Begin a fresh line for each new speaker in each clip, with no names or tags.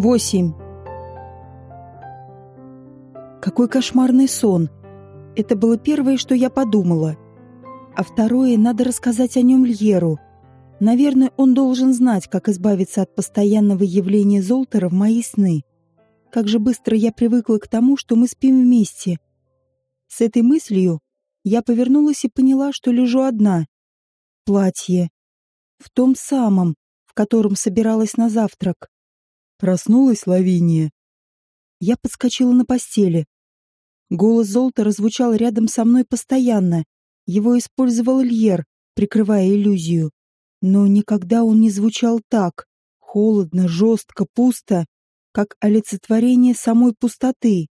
Восемь. Какой кошмарный сон. Это было первое, что я подумала. А второе, надо рассказать о нем Льеру. Наверное, он должен знать, как избавиться от постоянного явления Золтера в мои сны. Как же быстро я привыкла к тому, что мы спим вместе. С этой мыслью я повернулась и поняла, что лежу одна. Платье. В том самом, в котором собиралась на завтрак.
Проснулась Лавиния.
Я подскочила на постели. Голос Золта звучал рядом со мной постоянно. Его использовал Льер, прикрывая иллюзию. Но никогда он не звучал так. Холодно, жестко, пусто, как олицетворение самой пустоты.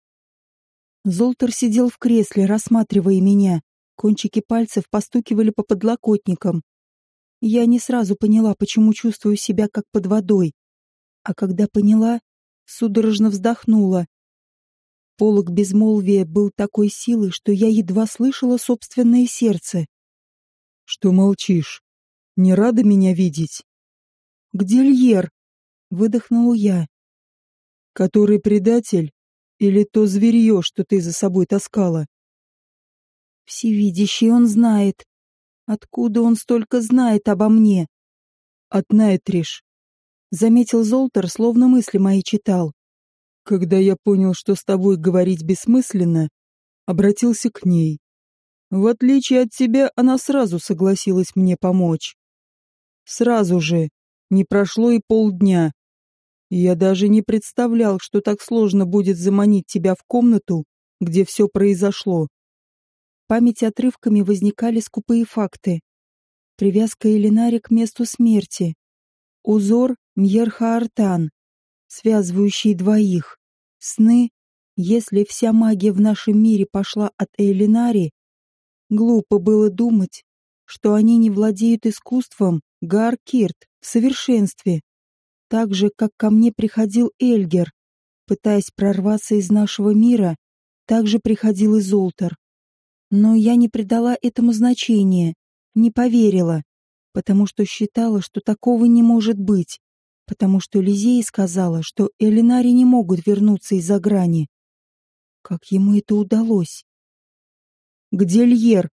Золтер сидел в кресле, рассматривая меня. Кончики пальцев постукивали по подлокотникам. Я не сразу поняла, почему чувствую себя как под водой а когда поняла, судорожно вздохнула. Полог безмолвия был такой силы, что я едва слышала собственное сердце.
«Что молчишь? Не рада меня видеть?»
«Где Льер?» — выдохнула я.
«Который предатель? Или то зверье, что ты за собой таскала?»
«Всевидящий он знает. Откуда он столько знает обо мне?»
«От Найтриш.
Заметил Золтер, словно мысли мои читал.
Когда я понял, что с тобой говорить бессмысленно, обратился к ней. В отличие от тебя, она сразу согласилась мне помочь. Сразу же, не прошло и полдня. Я даже не представлял, что так сложно будет заманить тебя в комнату, где все произошло.
В памяти отрывками возникали скупые факты. Привязка Элинари к месту смерти. Узор Мьерхаартан, связывающий двоих. Сны, если вся магия в нашем мире пошла от Эйлинари, глупо было думать, что они не владеют искусством Гаркирт в совершенстве, так же, как ко мне приходил Эльгер, пытаясь прорваться из нашего мира, так же приходил и Золтер. Но я не придала этому значения, не поверила, потому что считала, что такого не может быть потому что Лизея сказала, что Элинари не могут вернуться из-за грани. Как ему это удалось? «Где Льер?»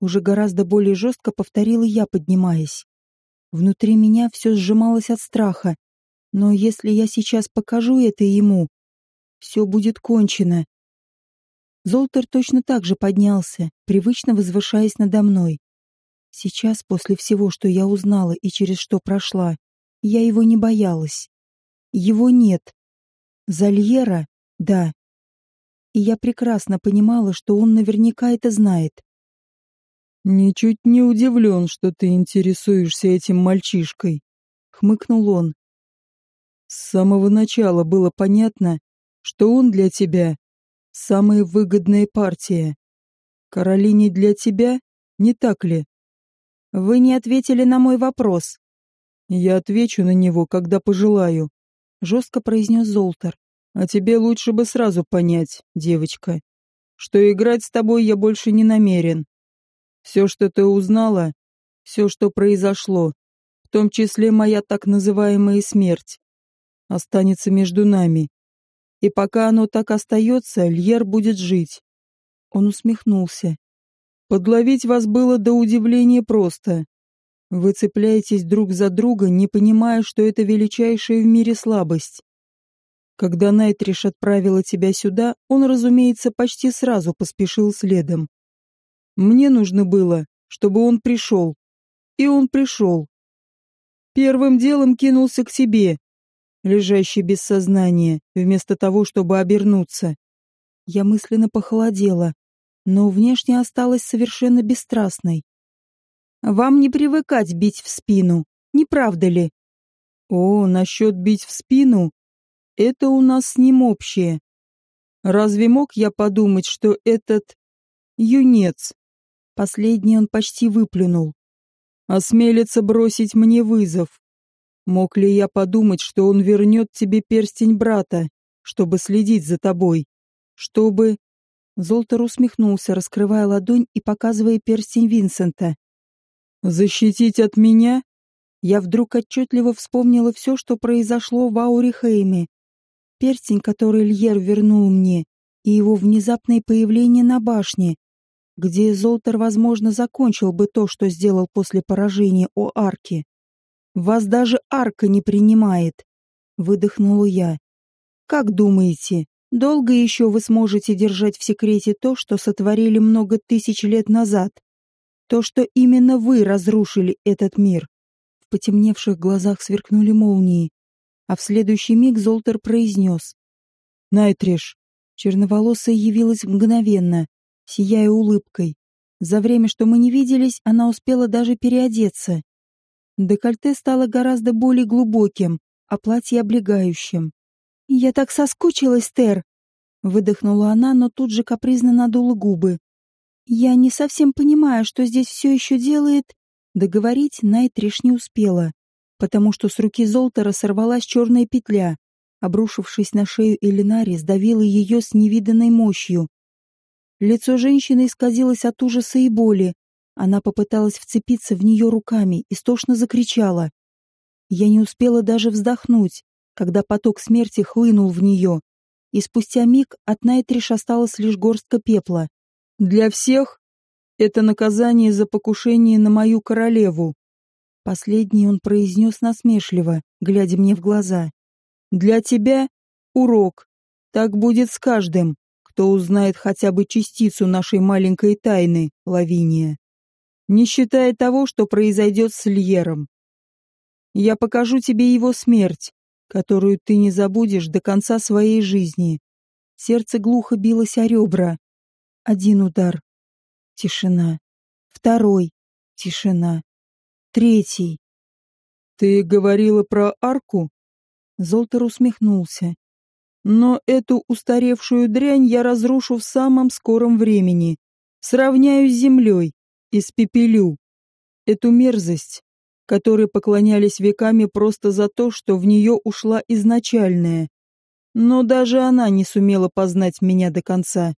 Уже гораздо более жестко повторила я, поднимаясь. Внутри меня все сжималось от страха. Но если я сейчас покажу это ему, все будет кончено. Золтер точно так же поднялся, привычно возвышаясь надо мной. Сейчас, после всего, что я узнала и через что прошла, я его не боялась. Его нет. Зальера — да. И я прекрасно понимала, что он наверняка это знает.
«Ничуть не удивлен, что ты интересуешься этим мальчишкой», — хмыкнул он. «С самого начала было понятно, что он для тебя самая выгодная партия. Каролине для тебя, не так ли?»
«Вы не ответили на мой вопрос»,
«Я отвечу на него, когда пожелаю», — жестко произнес Золтер. «А тебе лучше бы сразу понять, девочка, что играть с тобой я больше не намерен. Все, что ты узнала, все, что произошло, в том числе моя так называемая смерть, останется между нами. И пока оно так остается, Льер будет жить». Он усмехнулся. «Подловить вас было до удивления просто. Вы цепляетесь друг за друга, не понимая, что это величайшая в мире слабость. Когда Найтриш отправила тебя сюда, он, разумеется, почти сразу поспешил следом. Мне нужно было, чтобы он пришел. И он пришел. Первым делом кинулся к тебе, лежащий без сознания, вместо того, чтобы обернуться. Я мысленно похолодела, но внешне осталась совершенно бесстрастной. Вам не привыкать бить в спину, не правда ли? О, насчет бить в спину? Это у нас с ним общее. Разве мог я подумать, что этот... юнец? Последний он почти выплюнул. Осмелится бросить мне вызов. Мог ли я подумать, что он вернет тебе перстень брата, чтобы следить за тобой? Чтобы... Золтер усмехнулся, раскрывая ладонь и показывая перстень Винсента. Защитить от меня? Я вдруг отчетливо вспомнила все, что произошло в Аурихейме,
Перстень, который Льер вернул мне, и его внезапное появление на башне, где Золтер, возможно, закончил бы то, что сделал после поражения у арки. «Вас даже арка не принимает», — выдохнула я. «Как думаете, долго еще вы сможете держать в секрете то, что сотворили много тысяч лет назад? То, что именно вы разрушили этот мир?» В потемневших глазах сверкнули молнии, а в следующий миг Золтер произнес. «Найтриш». Черноволосая явилась мгновенно, сияя улыбкой. За время, что мы не виделись, она успела даже переодеться. Декольте стало гораздо более глубоким, а платье облегающим. «Я так соскучилась, Тер!» Выдохнула она, но тут же капризно надула губы. «Я не совсем понимаю, что здесь все еще делает...» Договорить Найтриш не успела, потому что с руки Золтера сорвалась черная петля, обрушившись на шею Элинари, сдавила ее с невиданной мощью. Лицо женщины исказилось от ужаса и боли. Она попыталась вцепиться в нее руками, истошно закричала. Я не успела даже вздохнуть, когда поток смерти хлынул в нее, и спустя миг от Найтриш осталась лишь горстка пепла. «Для всех это наказание за покушение на мою королеву», Последний он произнес насмешливо, глядя мне в глаза. «Для тебя урок. Так будет с каждым, кто узнает хотя бы частицу нашей маленькой тайны, Лавиния. Не считая того, что произойдет с Льером. Я покажу тебе его смерть, которую ты не забудешь до конца своей жизни». Сердце глухо билось о ребра. Один удар. Тишина. Второй. Тишина. Третий. «Ты говорила про арку?» Золтер усмехнулся. «Но эту устаревшую дрянь я разрушу в самом скором времени. Сравняю с землей, испепелю. Эту мерзость, которой поклонялись веками просто за то, что в нее ушла изначальная. Но даже она не сумела познать меня до конца.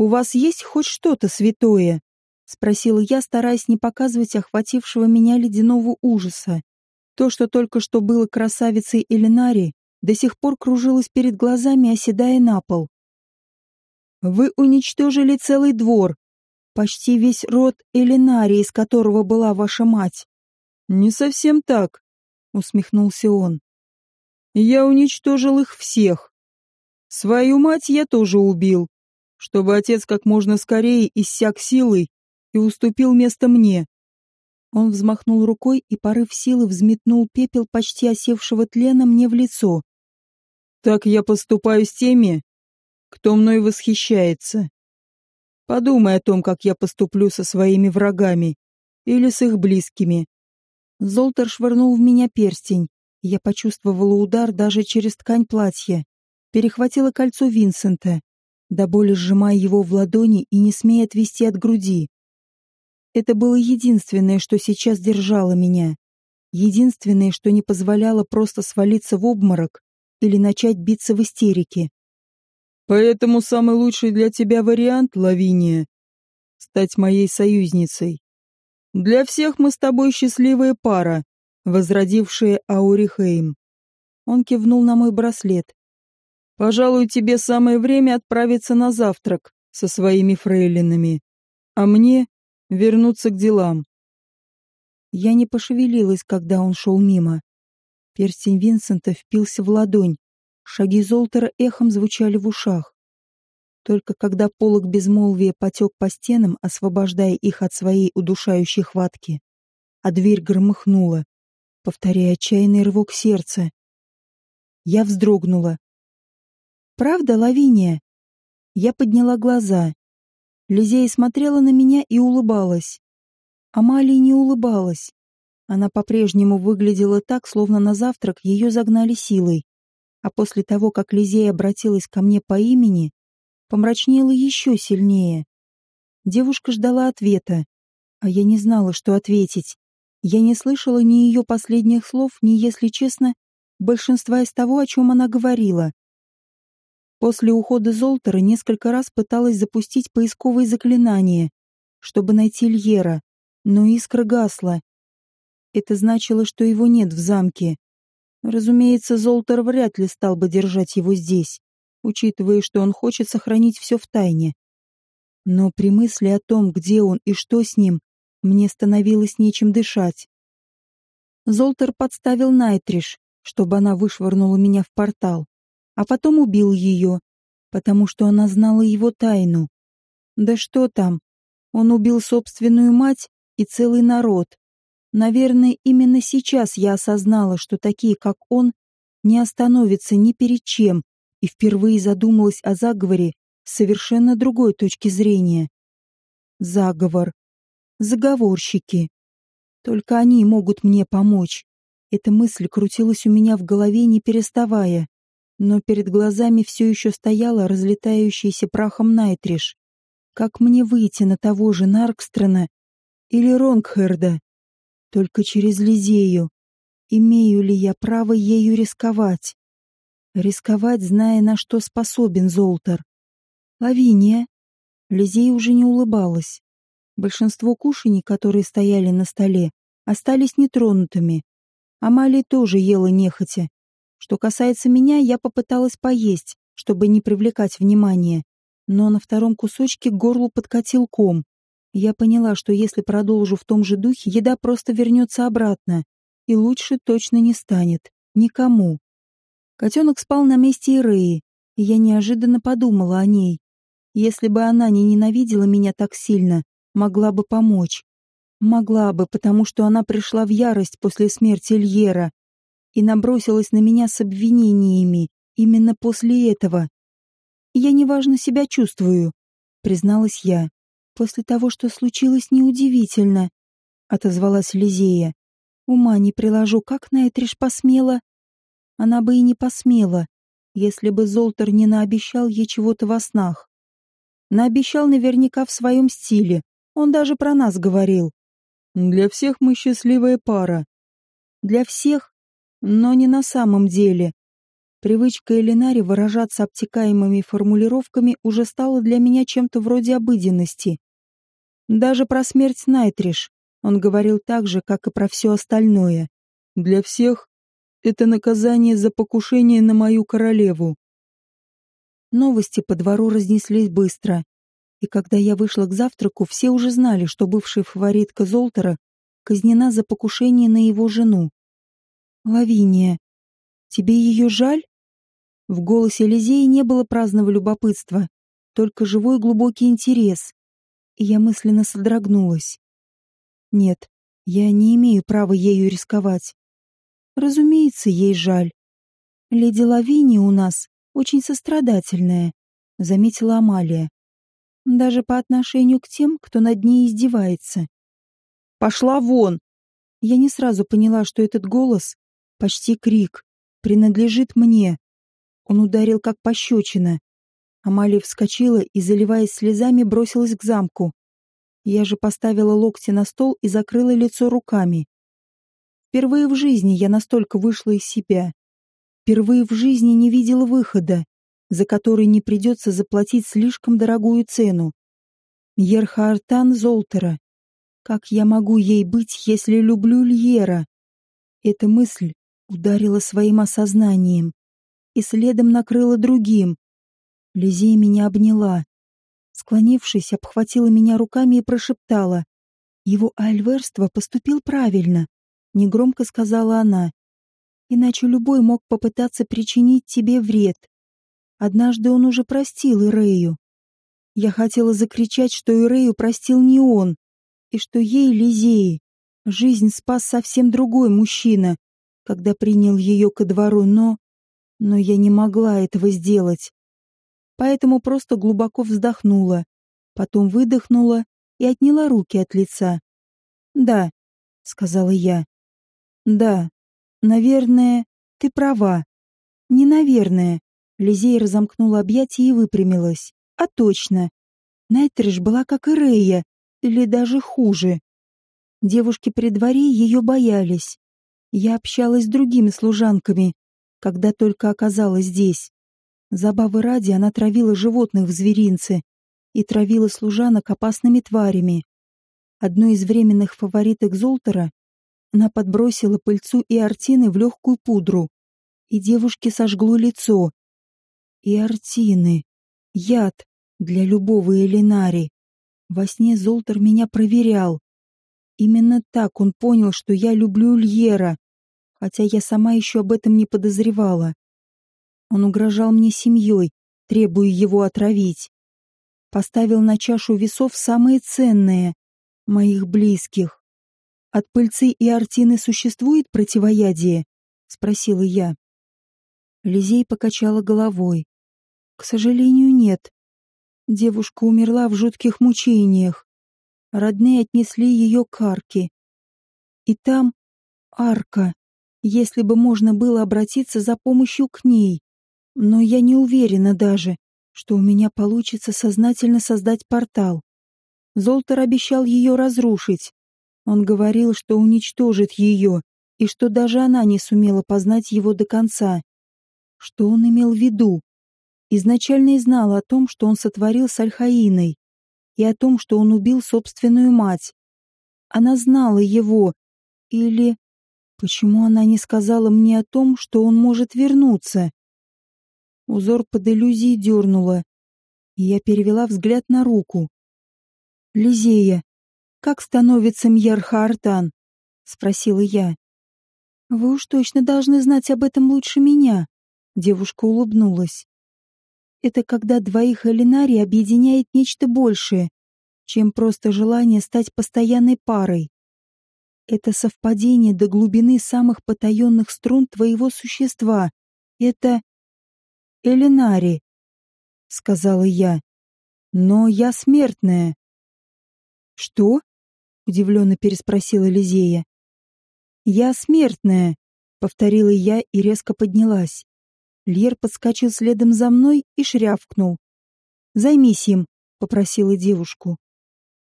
У вас есть хоть что-то святое?» — спросила я, стараясь не показывать охватившего меня ледяного ужаса. То, что только что было красавицей Элинари, до сих пор кружилось перед глазами, оседая на пол. «Вы уничтожили целый двор, почти весь род Элинари, из которого была ваша мать». «Не совсем так», — усмехнулся он. «Я уничтожил их всех. Свою мать я тоже убил, чтобы отец как можно скорее иссяк силой и уступил место мне. Он взмахнул рукой и, порыв силы, взметнул пепел почти осевшего тлена мне в лицо. «Так я поступаю с теми, кто мной восхищается. Подумай о том, как я поступлю со своими врагами или с их близкими». Золтер швырнул в меня перстень. Я почувствовала удар даже через ткань платья. Перехватила кольцо Винсента, до боли сжимая его в ладони и не смея отвести от груди. Это было единственное, что сейчас держало меня. Единственное, что не позволяло просто свалиться в обморок или начать биться в истерике. Поэтому самый лучший для тебя вариант, Лавиния, стать моей союзницей. Для всех мы с тобой счастливая пара, возродившая Аурихейм. Он кивнул на мой браслет. Пожалуй, тебе самое время отправиться на завтрак со своими фрейлинами. А мне вернуться к делам. Я не пошевелилась, когда он шел мимо. Перстень Винсента впился в ладонь. Шаги Золтера эхом звучали в ушах. Только когда полог безмолвия потек по стенам, освобождая их от своей удушающей хватки, а дверь громыхнула, повторяя отчаянный рывок сердца. Я вздрогнула. «Правда, Лавиния?» Я подняла глаза. Лизея смотрела на меня и улыбалась. Амалия не улыбалась. Она по-прежнему выглядела так, словно на завтрак ее загнали силой. А после того, как Лизея обратилась ко мне по имени, помрачнела еще сильнее. Девушка ждала ответа, а я не знала, что ответить. Я не слышала ни ее последних слов, ни, если честно, большинства из того, о чем она говорила. После ухода Золтера несколько раз пыталась запустить поисковые заклинания, чтобы найти Льера, но искра гасла. Это значило, что его нет в замке. Разумеется, Золтер вряд ли стал бы держать его здесь, учитывая, что он хочет сохранить все в тайне. Но при мысли о том, где он и что с ним, мне становилось нечем дышать. Золтер подставил Найтриш, чтобы она вышвырнула меня в портал, а потом убил ее, потому что она знала его тайну. Да что там, он убил собственную мать и целый народ. Наверное, именно сейчас я осознала, что такие, как он, не остановятся ни перед чем, и впервые задумалась о заговоре с совершенно другой точки зрения. Заговор. Заговорщики. Только они могут мне помочь. Эта мысль крутилась у меня в голове, не переставая. Но перед глазами все еще стояла разлетающаяся прахом Найтриш. Как мне выйти на того же Наркстрона или Ронгхерда? Только через Лизею. Имею ли я право ею рисковать? Рисковать, зная, на что способен Золтер. Лавиния. Лизея уже не улыбалась. Большинство кушаний, которые стояли на столе, остались нетронутыми. Амалия тоже ела нехотя. Что касается меня, я попыталась поесть, чтобы не привлекать внимания. Но на втором кусочке к горлу подкатил ком. Я поняла, что если продолжу в том же духе, еда просто вернется обратно. И лучше точно не станет. Никому. Котенок спал на месте Иреи, и я неожиданно подумала о ней. Если бы она не ненавидела меня так сильно, могла бы помочь. Могла бы, потому что она пришла в ярость после смерти Льера и набросилась на меня с обвинениями именно после этого. «Я неважно себя чувствую», — призналась я. После того, что случилось, неудивительно, — отозвалась Лизея. Ума не приложу, как на Этриш посмела. Она бы и не посмела, если бы Золтер не наобещал ей чего-то во снах. Наобещал наверняка в своем стиле. Он даже про нас говорил.
Для всех мы счастливая пара.
Для всех, но не на самом деле. Привычка Элинари выражаться обтекаемыми формулировками уже стала для меня чем-то вроде обыденности. Даже про смерть Найтриш он говорил так же, как и про все остальное.
Для всех это наказание за покушение на мою королеву.
Новости по двору разнеслись быстро. И когда я вышла к завтраку, все уже знали, что бывшая фаворитка Золтера казнена за покушение на его жену. «Лавиния, тебе ее жаль?» В голосе Лизеи не было праздного любопытства, только живой глубокий интерес и я мысленно содрогнулась. Нет, я не имею права ею рисковать. Разумеется, ей жаль. Леди Лавини у нас очень сострадательная, заметила Амалия. Даже по отношению к тем, кто над ней издевается.
Пошла вон!
Я не сразу поняла, что этот голос, почти крик, принадлежит мне. Он ударил как пощечина. Амалия вскочила и, заливаясь слезами, бросилась к замку. Я же поставила локти на стол и закрыла лицо руками. Впервые в жизни я настолько вышла из себя. Впервые в жизни не видела выхода, за который не придется заплатить слишком дорогую цену. Ерхаартан Золтера. Как я могу ей быть, если люблю Льера? Эта мысль ударила своим осознанием и следом накрыла другим, Лизей меня обняла. Склонившись, обхватила меня руками и прошептала. «Его альверство поступил правильно», — негромко сказала она. «Иначе любой мог попытаться причинить тебе вред. Однажды он уже простил Ирею. Я хотела закричать, что Ирею простил не он, и что ей, Лизеи, жизнь спас совсем другой мужчина, когда принял ее ко двору, но... Но я не могла этого сделать поэтому просто глубоко вздохнула, потом выдохнула и отняла руки от лица. «Да», — сказала я. «Да, наверное, ты права. Не наверное». Лизей разомкнула объятия и выпрямилась. «А точно. Найтриш была как и Рея, или даже хуже. Девушки при дворе ее боялись. Я общалась с другими служанками, когда только оказалась здесь. Забавы ради она травила животных в зверинце и травила служанок опасными тварями. Одной из временных фавориток Золтера Она подбросила пыльцу и артины в легкую пудру, и девушке сожгло лицо. И артины. Яд для любого Элинари. Во сне Золтер меня проверял. Именно так он понял, что я люблю Льера, хотя я сама еще об этом не подозревала. Он угрожал мне семьей, требуя его отравить. Поставил на чашу весов самые ценные — моих близких. «От пыльцы и артины существует противоядие?» — спросила я. Лизей покачала головой. «К сожалению, нет. Девушка умерла в жутких мучениях. Родные отнесли ее к арке. И там арка, если бы можно было обратиться за помощью к ней. Но я не уверена даже, что у меня получится сознательно создать портал. Золтер обещал ее разрушить. Он говорил, что уничтожит ее, и что даже она не сумела познать его до конца. Что он имел в виду? Изначально и знала о том, что он сотворил с Альхаиной, и о том, что он убил собственную мать. Она знала его. Или... Почему она не сказала мне о том, что он может вернуться? Узор под иллюзией дернула, и я перевела взгляд на руку. «Лизея, как становится Мьярха Артан?» — спросила я. «Вы уж точно должны знать об этом лучше меня», — девушка улыбнулась. «Это когда двоих Элинари объединяет нечто большее, чем просто желание стать постоянной парой. Это совпадение до глубины самых потаенных струн твоего существа. Это Элинари, — сказала я. Но я смертная. Что? — удивленно переспросила Лизея. Я смертная, — повторила я и резко поднялась. Льер подскочил следом за мной и шрявкнул. «Займись им», — попросила девушку.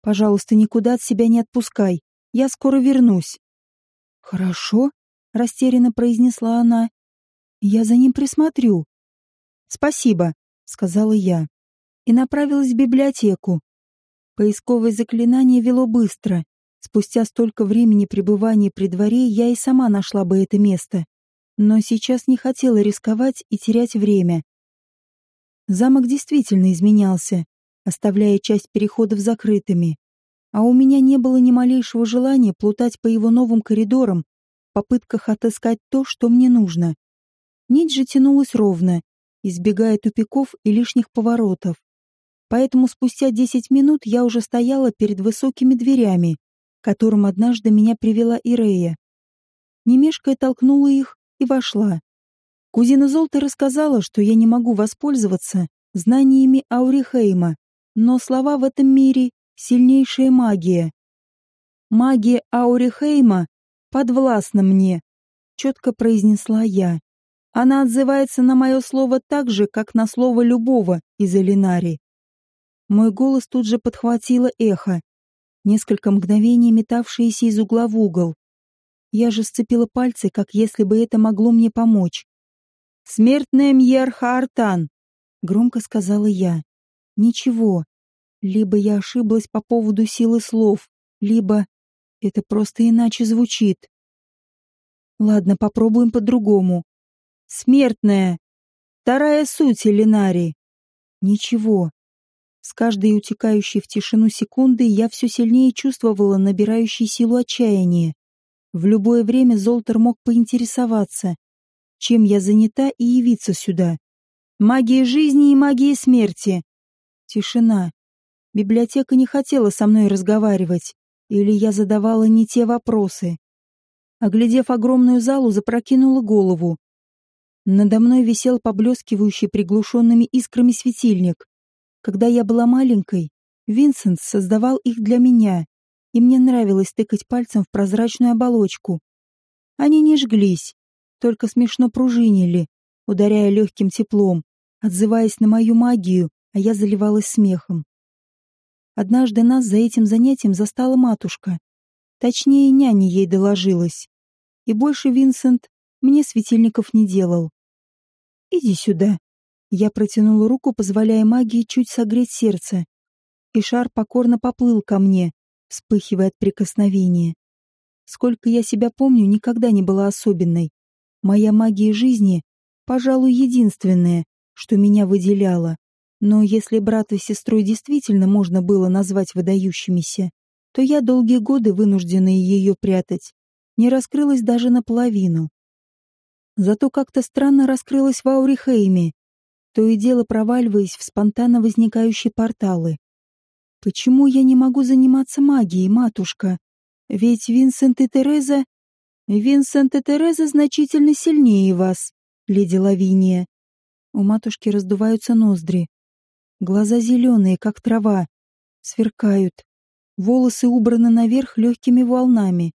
«Пожалуйста, никуда от себя не отпускай. Я скоро вернусь». «Хорошо», — растерянно произнесла она. «Я за ним присмотрю». «Спасибо», — сказала я. И направилась в библиотеку. Поисковое заклинание вело быстро. Спустя столько времени пребывания при дворе я и сама нашла бы это место. Но сейчас не хотела рисковать и терять время. Замок действительно изменялся, оставляя часть переходов закрытыми. А у меня не было ни малейшего желания плутать по его новым коридорам в попытках отыскать то, что мне нужно. Нить же тянулась ровно, избегая тупиков и лишних поворотов. Поэтому спустя десять минут я уже стояла перед высокими дверями, которым однажды меня привела Ирея. Немешкая толкнула их и вошла. Кузина Золта рассказала, что я не могу воспользоваться знаниями Аурихейма, но слова в этом мире — сильнейшая магия. Магия Аурихейма подвластна мне, четко произнесла я. Она отзывается на мое слово так же, как на слово любого из Элинари. Мой голос тут же подхватило эхо, несколько мгновений метавшееся из угла в угол. Я же сцепила пальцы, как если бы это могло мне помочь. «Смертная Мьерха Артан!» — громко сказала я. «Ничего. Либо я ошиблась по поводу силы слов, либо это просто иначе звучит. Ладно, попробуем по-другому. Смертная. Вторая суть Элинари. Ничего. С каждой утекающей в тишину секунды я все сильнее чувствовала набирающий силу отчаяния. В любое время Золтер мог поинтересоваться, чем я занята и явиться сюда. Магия жизни и магия смерти. Тишина. Библиотека не хотела со мной разговаривать, или я задавала не те вопросы. Оглядев огромную залу, запрокинула голову. Надо мной висел поблескивающий приглушенными искрами светильник. Когда я была маленькой, Винсент создавал их для меня, и мне нравилось тыкать пальцем в прозрачную оболочку. Они не жглись, только смешно пружинили, ударяя легким теплом, отзываясь на мою магию, а я заливалась смехом. Однажды нас за этим занятием застала матушка. Точнее, няня ей доложилась. И больше Винсент мне светильников не делал. «Иди сюда». Я протянула руку, позволяя магии чуть согреть сердце. И шар покорно поплыл ко мне, вспыхивая от прикосновения. Сколько я себя помню, никогда не была особенной. Моя магия жизни, пожалуй, единственная, что меня выделяла. Но если брата и сестрой действительно можно было назвать выдающимися, то я долгие годы, вынужденная ее прятать, не раскрылась даже наполовину. Зато как-то странно раскрылась в Аурихейме, то и дело проваливаясь в спонтанно возникающие порталы. Почему я не могу заниматься магией, матушка? Ведь Винсент и Тереза... Винсент и Тереза значительно сильнее вас, леди Лавиния. У матушки раздуваются ноздри. Глаза зеленые, как трава, сверкают. Волосы убраны наверх легкими волнами.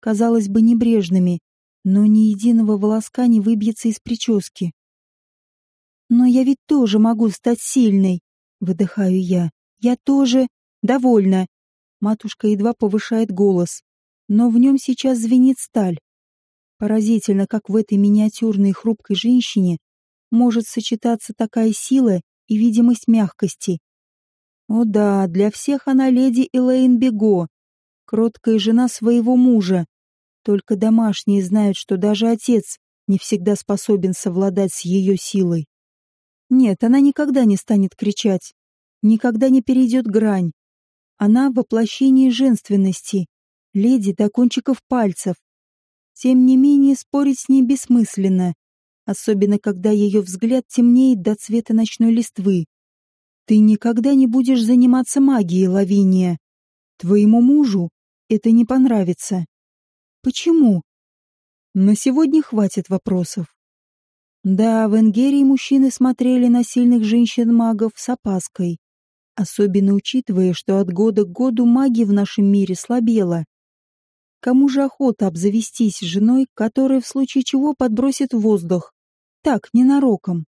Казалось бы, небрежными, но ни единого волоска не выбьется из прически. «Но я ведь тоже могу стать сильной», — выдыхаю я. «Я тоже...» «Довольно». Матушка едва повышает голос, но в нем сейчас звенит сталь. Поразительно, как в этой миниатюрной хрупкой женщине может сочетаться такая сила и видимость мягкости. О да, для всех она леди Элейн Бего, кроткая жена своего мужа, только домашние знают, что даже отец не всегда способен совладать с ее силой. Нет, она никогда не станет кричать, никогда не перейдет грань. Она — воплощение женственности, леди до кончиков пальцев. Тем не менее, спорить с ней бессмысленно, особенно когда ее взгляд темнеет до цвета ночной листвы. Ты никогда не будешь заниматься магией, Лавиния. Твоему мужу это не понравится. Почему? На сегодня хватит вопросов. Да, в Энгерии мужчины смотрели на сильных женщин-магов с опаской, особенно учитывая, что от года к году магия в нашем мире слабела. Кому же охота обзавестись женой, которая в случае чего подбросит воздух? Так, ненароком.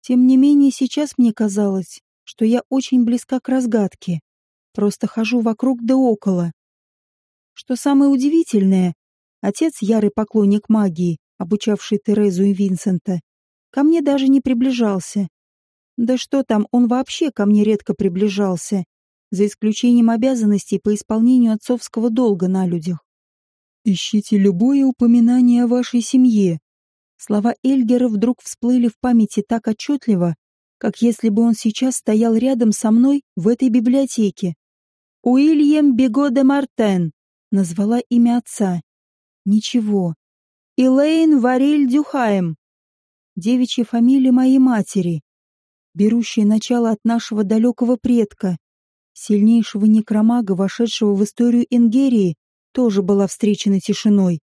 Тем не менее, сейчас мне казалось, что я очень близка к разгадке. Просто хожу вокруг да около. Что самое удивительное, Отец, ярый поклонник магии, обучавший Терезу и Винсента, ко мне даже не приближался. Да что там, он вообще ко мне редко приближался, за исключением обязанностей по исполнению отцовского долга на людях. «Ищите любое упоминание о вашей семье». Слова Эльгера вдруг всплыли в памяти так отчетливо, как если бы он сейчас стоял рядом со мной в этой библиотеке. «Уильям Бего де Мартен», — назвала имя отца. Ничего. Илэйн Вариль Дюхаем. Девичья фамилия моей матери, берущая начало от нашего далекого предка, сильнейшего некромага, вошедшего в историю Ингерии, тоже была встречена тишиной.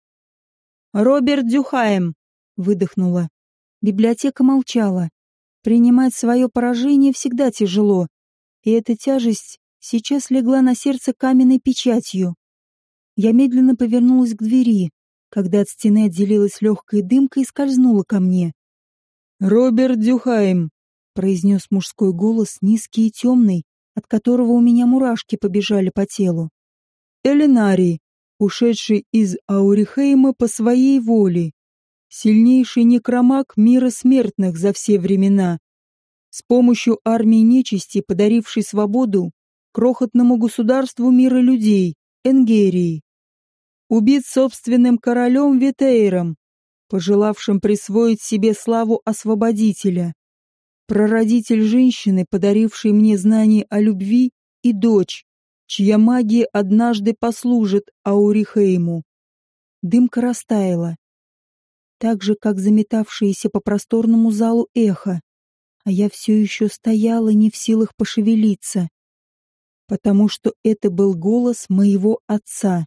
«Роберт Дюхаем!» — выдохнула. Библиотека молчала. Принимать свое поражение всегда тяжело, и эта тяжесть сейчас легла на сердце каменной печатью. Я медленно повернулась к двери, когда от стены отделилась легкая дымка и скользнула ко мне. «Роберт Дюхайм», — произнес мужской голос, низкий и темный, от которого у меня мурашки побежали по телу. «Элинарий, ушедший из Аурихейма по своей воле, сильнейший некромаг мира смертных за все времена, с помощью армии нечисти, подарившей свободу крохотному государству мира людей, Энгерии. Убит собственным королем Витейром, пожелавшим присвоить себе славу освободителя. Прародитель женщины, подарившей мне знание о любви, и дочь, чья магия однажды послужит Аурихейму. Дымка растаяла, так же, как заметавшееся по просторному залу эхо, а я все еще стояла не в силах пошевелиться потому что это был голос моего отца.